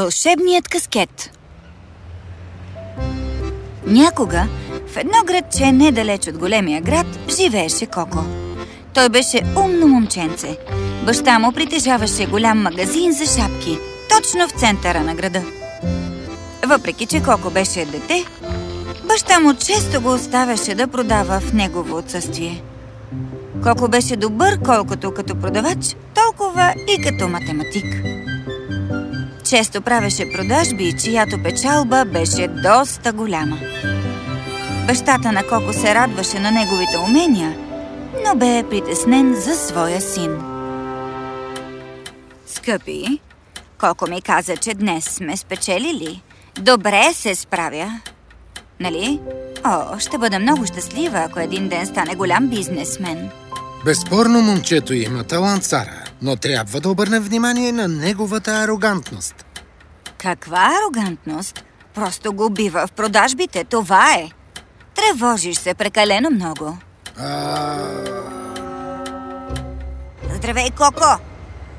Вълшебният каскет Някога в едно градче недалеч от големия град живееше Коко. Той беше умно момченце. Баща му притежаваше голям магазин за шапки, точно в центъра на града. Въпреки, че Коко беше дете, баща му често го оставяше да продава в негово отсъствие. Коко беше добър колкото като продавач, толкова и като математик. Често правеше продажби, чиято печалба беше доста голяма. Бащата на Коко се радваше на неговите умения, но бе притеснен за своя син. Скъпи, Коко ми каза, че днес сме спечелили. Добре се справя. Нали? О, ще бъда много щастлива, ако един ден стане голям бизнесмен. Безспорно момчето има талант, Сара, но трябва да обърне внимание на неговата арогантност. Каква арогантност? Просто го убива в продажбите, това е. Тревожиш се прекалено много. А... Здравей, Коко!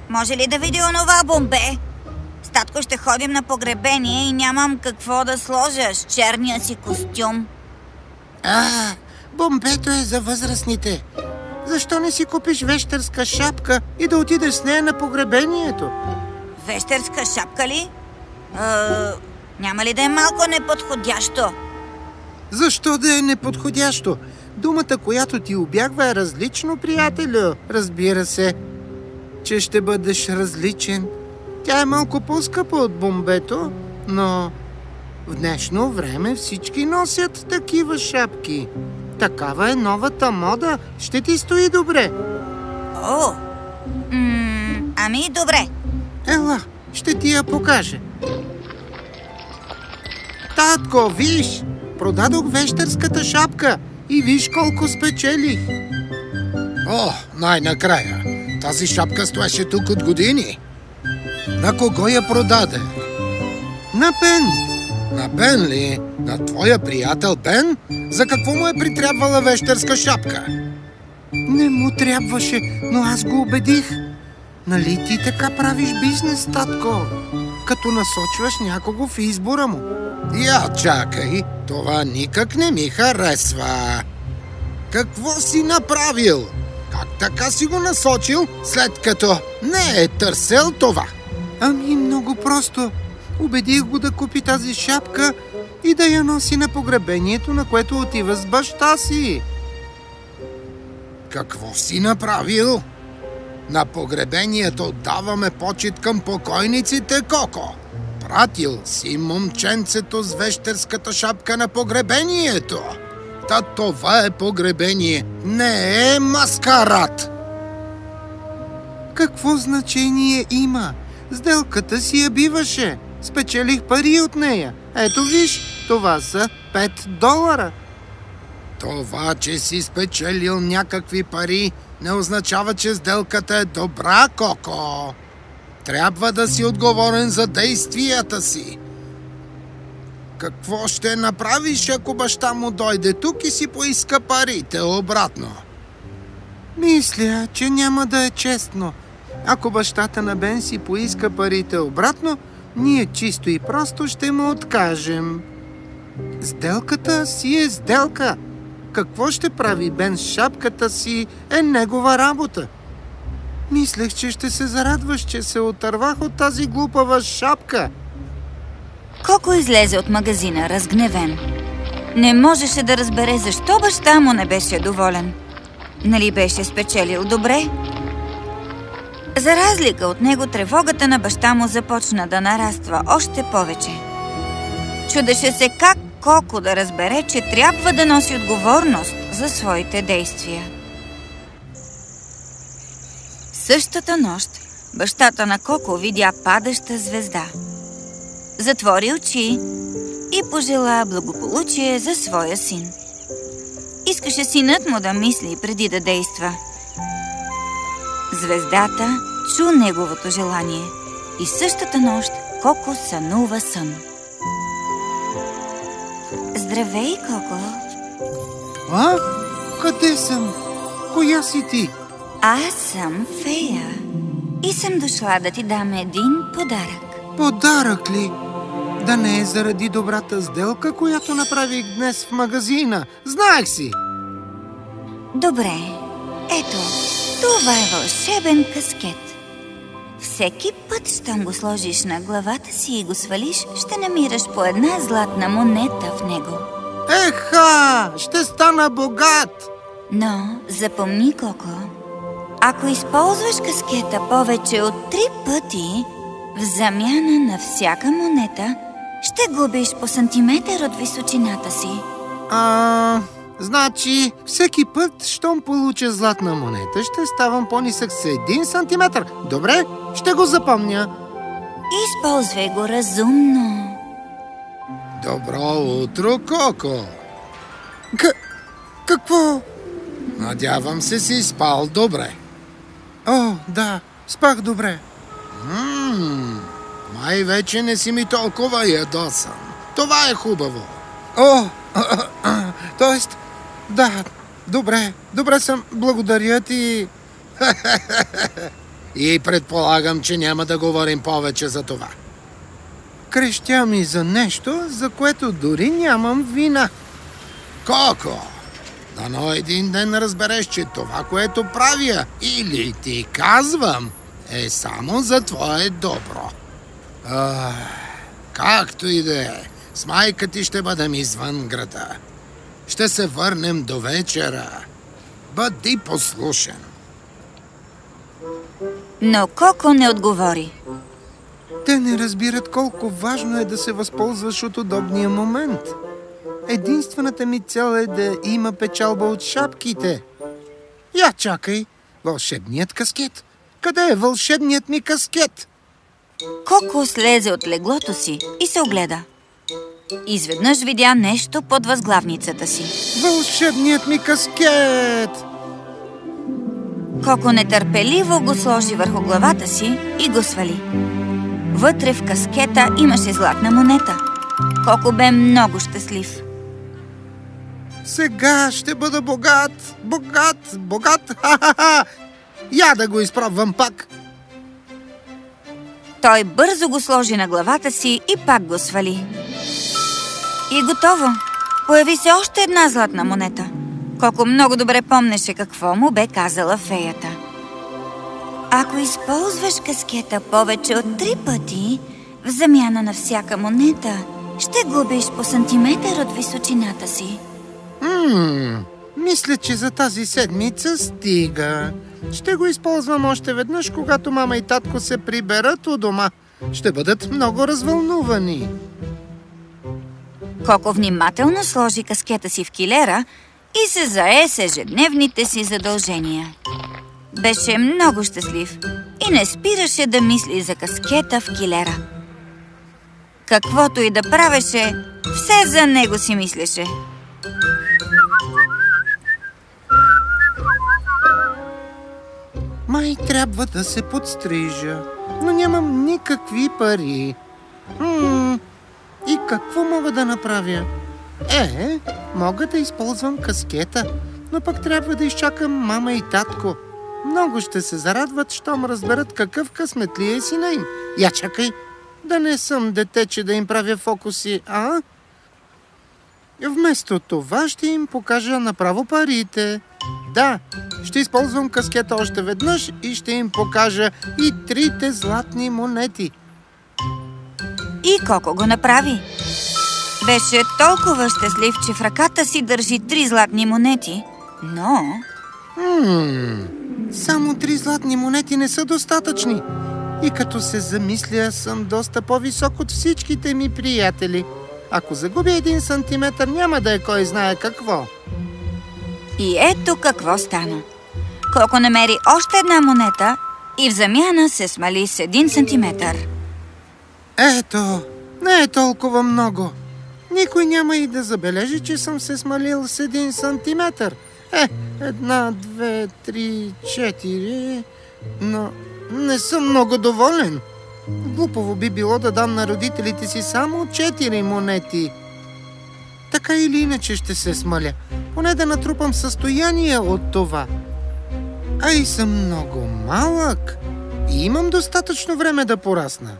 Може ли да видя онова бомбе? С татко ще ходим на погребение и нямам какво да сложа с черния си костюм. А, бомбето е за възрастните. Защо не си купиш вещерска шапка и да отидеш с нея на погребението? Вещерска шапка ли? А, няма ли да е малко неподходящо? Защо да е неподходящо? Думата, която ти обягва е различно, приятелю. Разбира се, че ще бъдеш различен. Тя е малко по-скъпа от бомбето, но в днешно време всички носят такива шапки. Такава е новата мода. Ще ти стои добре. О, м- ами добре. Ела, ще ти я покажа. Татко, виж! Продадох вещерската шапка и виж колко спечелих. О, най-накрая. Тази шапка стоеше тук от години. На кого я продаде? На Пен. На Бен ли? На твоя приятел Бен? За какво му е притрябвала вещерска шапка? Не му трябваше, но аз го убедих. Нали ти така правиш бизнес, татко? Като насочваш някого в избора му. Я чакай, това никак не ми харесва. Какво си направил? Как така си го насочил, след като не е търсел това? Ами много просто. Убедих го да купи тази шапка и да я носи на погребението, на което отива с баща си. Какво си направил? На погребението даваме почет към покойниците, Коко. Пратил си момченцето с вещерската шапка на погребението. Та това е погребение, не е маскарад. Какво значение има? Сделката си я биваше. Спечелих пари от нея. Ето виж, това са 5 долара. Това, че си спечелил някакви пари, не означава, че сделката е добра, Коко. Трябва да си отговорен за действията си. Какво ще направиш, ако баща му дойде тук и си поиска парите обратно? Мисля, че няма да е честно. Ако бащата на Бен си поиска парите обратно, ние чисто и просто ще му откажем. Сделката си е сделка. Какво ще прави Бен с шапката си е негова работа. Мислех, че ще се зарадваш, че се отървах от тази глупава шапка. Коко излезе от магазина, разгневен. Не можеше да разбере защо баща му не беше доволен. Нали беше спечелил добре? За разлика от него, тревогата на баща му започна да нараства още повече. Чудеше се как Коко да разбере, че трябва да носи отговорност за своите действия. Същата нощ бащата на Коко видя падаща звезда. Затвори очи и пожела благополучие за своя син. Искаше синът му да мисли преди да действа. Звездата чу неговото желание и същата нощ Коко сънува сън. Здравей, Коко! А? Къде съм? Коя си ти? Аз съм фея и съм дошла да ти дам един подарък. Подарък ли? Да не е заради добрата сделка, която направих днес в магазина. Знаех си! Добре, ето, това е вълшебен каскет. Всеки път, щом го сложиш на главата си и го свалиш, ще намираш по една златна монета в него. Еха! Ще стана богат! Но запомни, Коко, ако използваш каскета повече от три пъти, в замяна на всяка монета, ще губиш по сантиметър от височината си. А, значи, всеки път, щом получа златна монета, ще ставам по-нисък с един сантиметър. Добре, ще го запомня. Използвай го разумно. Добро утро, Коко! К... какво? Надявам се си спал добре. О, да, спах добре. Ммм, май вече не си ми толкова ядосан. Това е хубаво. О, т.е. да, добре, добре съм, благодаря ти. И предполагам, че няма да говорим повече за това. Крещя ми за нещо, за което дори нямам вина. Коко, дано един ден разбереш, че това, което правя или ти казвам, е само за твое добро. Ах, както и да е, с майка ти ще бъдем извън града. Ще се върнем до вечера. Бъди послушен. Но Коко не отговори. Те не разбират колко важно е да се възползваш от удобния момент. Единствената ми цел е да има печалба от шапките. Я чакай, вълшебният каскет. Къде е вълшебният ми каскет? Коко слезе от леглото си и се огледа. Изведнъж видя нещо под възглавницата си. Вълшебният ми каскет! Коко нетърпеливо го сложи върху главата си и го свали. Вътре в каскета имаше златна монета. Коко бе много щастлив. Сега ще бъда богат, богат, богат, ха-ха-ха! Я да го изпробвам пак. Той бързо го сложи на главата си и пак го свали. И готово. Появи се още една златна монета. Коко много добре помнеше какво му бе казала феята. Ако използваш каскета повече от три пъти, в замяна на всяка монета, ще губиш по сантиметър от височината си. Ммм, мисля, че за тази седмица стига. Ще го използвам още веднъж, когато мама и татко се приберат у дома. Ще бъдат много развълнувани. Коко внимателно сложи каскета си в килера и се зае с ежедневните си задължения. Беше много щастлив и не спираше да мисли за каскета в килера. Каквото и да правеше, все за него си мислеше. Май трябва да се подстрижа, но нямам никакви пари. Хм, и какво мога да направя? Е, мога да използвам каскета, но пък трябва да изчакам мама и татко. Много ще се зарадват, щом разберат какъв късметли е сина им. Я чакай, да не съм дете, че да им правя фокуси, а? Вместо това ще им покажа направо парите. Да, ще използвам каскета още веднъж и ще им покажа и трите златни монети. И Коко го направи. Беше толкова щастлив, че в ръката си държи три златни монети, но... Хм, само три златни монети не са достатъчни. И като се замисля, съм доста по-висок от всичките ми приятели. Ако загубя един сантиметър, няма да е кой знае какво. И ето какво стана. Коко намери още една монета и в замяна се смали с един сантиметър. Ето, не е толкова много. Никой няма и да забележи, че съм се смалил с един сантиметър. Е, една, две, три, четири... Но не съм много доволен. Глупово би било да дам на родителите си само четири монети. Така или иначе ще се смаля. Поне да натрупам състояние от това. А и съм много малък. И имам достатъчно време да порасна.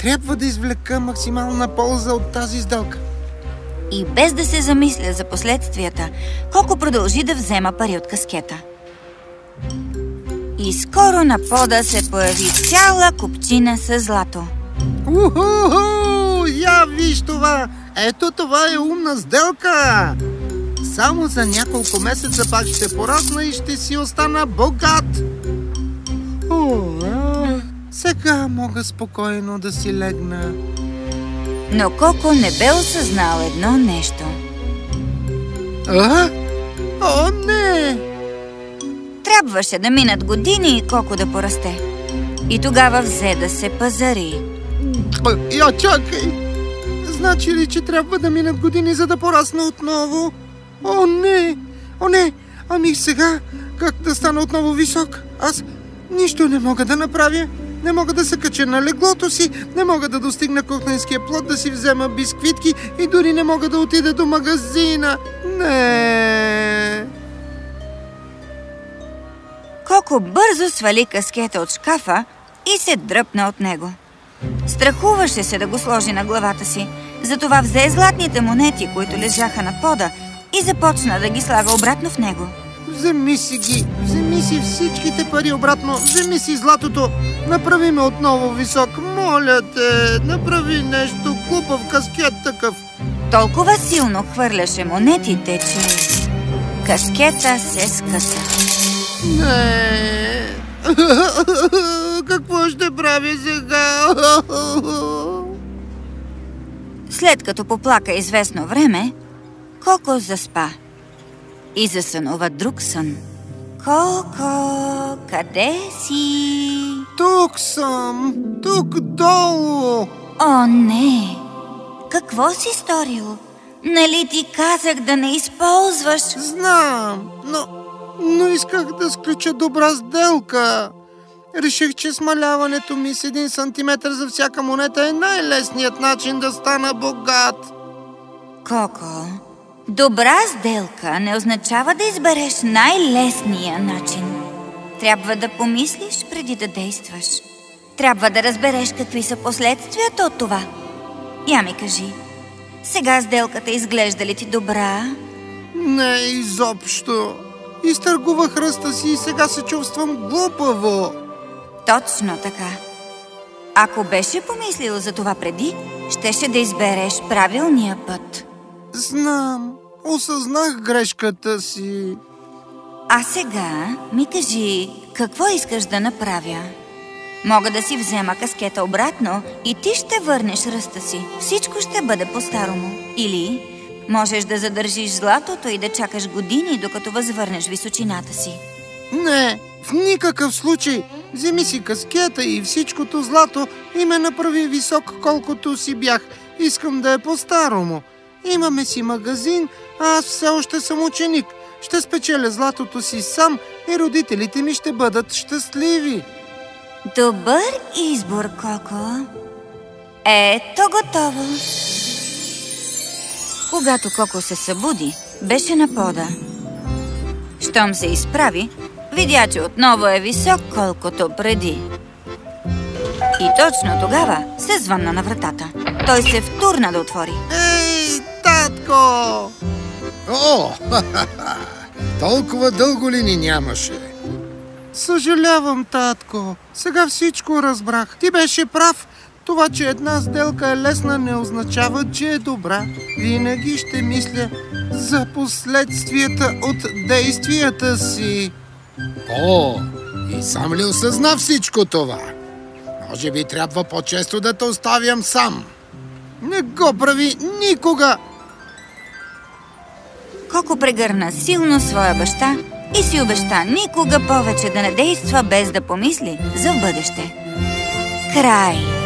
Трябва да извлека максимална полза от тази сделка. И без да се замисля за последствията, Коко продължи да взема пари от каскета. И скоро на пода се появи цяла купчина с злато. Уху! Я виж това! Ето това е умна сделка! Само за няколко месеца пак ще порасна и ще си остана богат! О, сега мога спокойно да си легна. Но Коко не бе осъзнал едно нещо. А? О, не! Трябваше да минат години и Коко да порасте. И тогава взе да се пазари. Я чакай! Значи ли, че трябва да минат години, за да порасна отново? О, не! О, не! Ами сега, как да стана отново висок? Аз нищо не мога да направя. Не мога да се кача на леглото си, не мога да достигна кухненския плод, да си взема бисквитки и дори не мога да отида до магазина. Не! Коко бързо свали каскета от шкафа и се дръпна от него. Страхуваше се да го сложи на главата си, затова взе златните монети, които лежаха на пода и започна да ги слага обратно в него. Вземи си ги, вземи си всичките пари обратно, вземи си златото, направи ме отново висок, моля те, направи нещо, глупав каскет такъв. Толкова силно хвърляше монетите, че каскета се скъса. Не. Какво ще правя сега? След като поплака известно време, Коко заспа и засънува друг сън. Коко, къде си? Тук съм, тук долу. О, не! Какво си сторил? Нали ти казах да не използваш? Знам, но, но исках да сключа добра сделка. Реших, че смаляването ми с един сантиметър за всяка монета е най-лесният начин да стана богат. Коко, добра сделка не означава да избереш най-лесния начин. Трябва да помислиш преди да действаш. Трябва да разбереш какви са последствията от това. Я ми кажи, сега сделката изглежда ли ти добра? Не, изобщо. Изтъргувах ръста си и сега се чувствам глупаво. Точно така. Ако беше помислил за това преди, щеше да избереш правилния път. Знам, осъзнах грешката си. А сега ми кажи, какво искаш да направя? Мога да си взема каскета обратно и ти ще върнеш ръста си. Всичко ще бъде по-старому. Или можеш да задържиш златото и да чакаш години, докато възвърнеш височината си. Не, в никакъв случай. Вземи си каскета и всичкото злато и ме направи висок, колкото си бях. Искам да е по-старому. Имаме си магазин, а аз все още съм ученик. Ще спечеля златото си сам и родителите ми ще бъдат щастливи. Добър избор, Коко. Ето готово. Когато Коко се събуди, беше на пода. Щом се изправи, видя, че отново е висок, колкото преди. И точно тогава се звънна на вратата. Той се втурна да отвори. Ей, татко! О, ха-ха-ха! Толкова дълго ли ни нямаше? Съжалявам, татко. Сега всичко разбрах. Ти беше прав. Това, че една сделка е лесна, не означава, че е добра. Винаги ще мисля за последствията от действията си. О, и сам ли осъзна всичко това? Може би трябва по-често да те оставям сам. Не го прави никога! Коко прегърна силно своя баща и си обеща никога повече да не действа без да помисли за бъдеще. Край!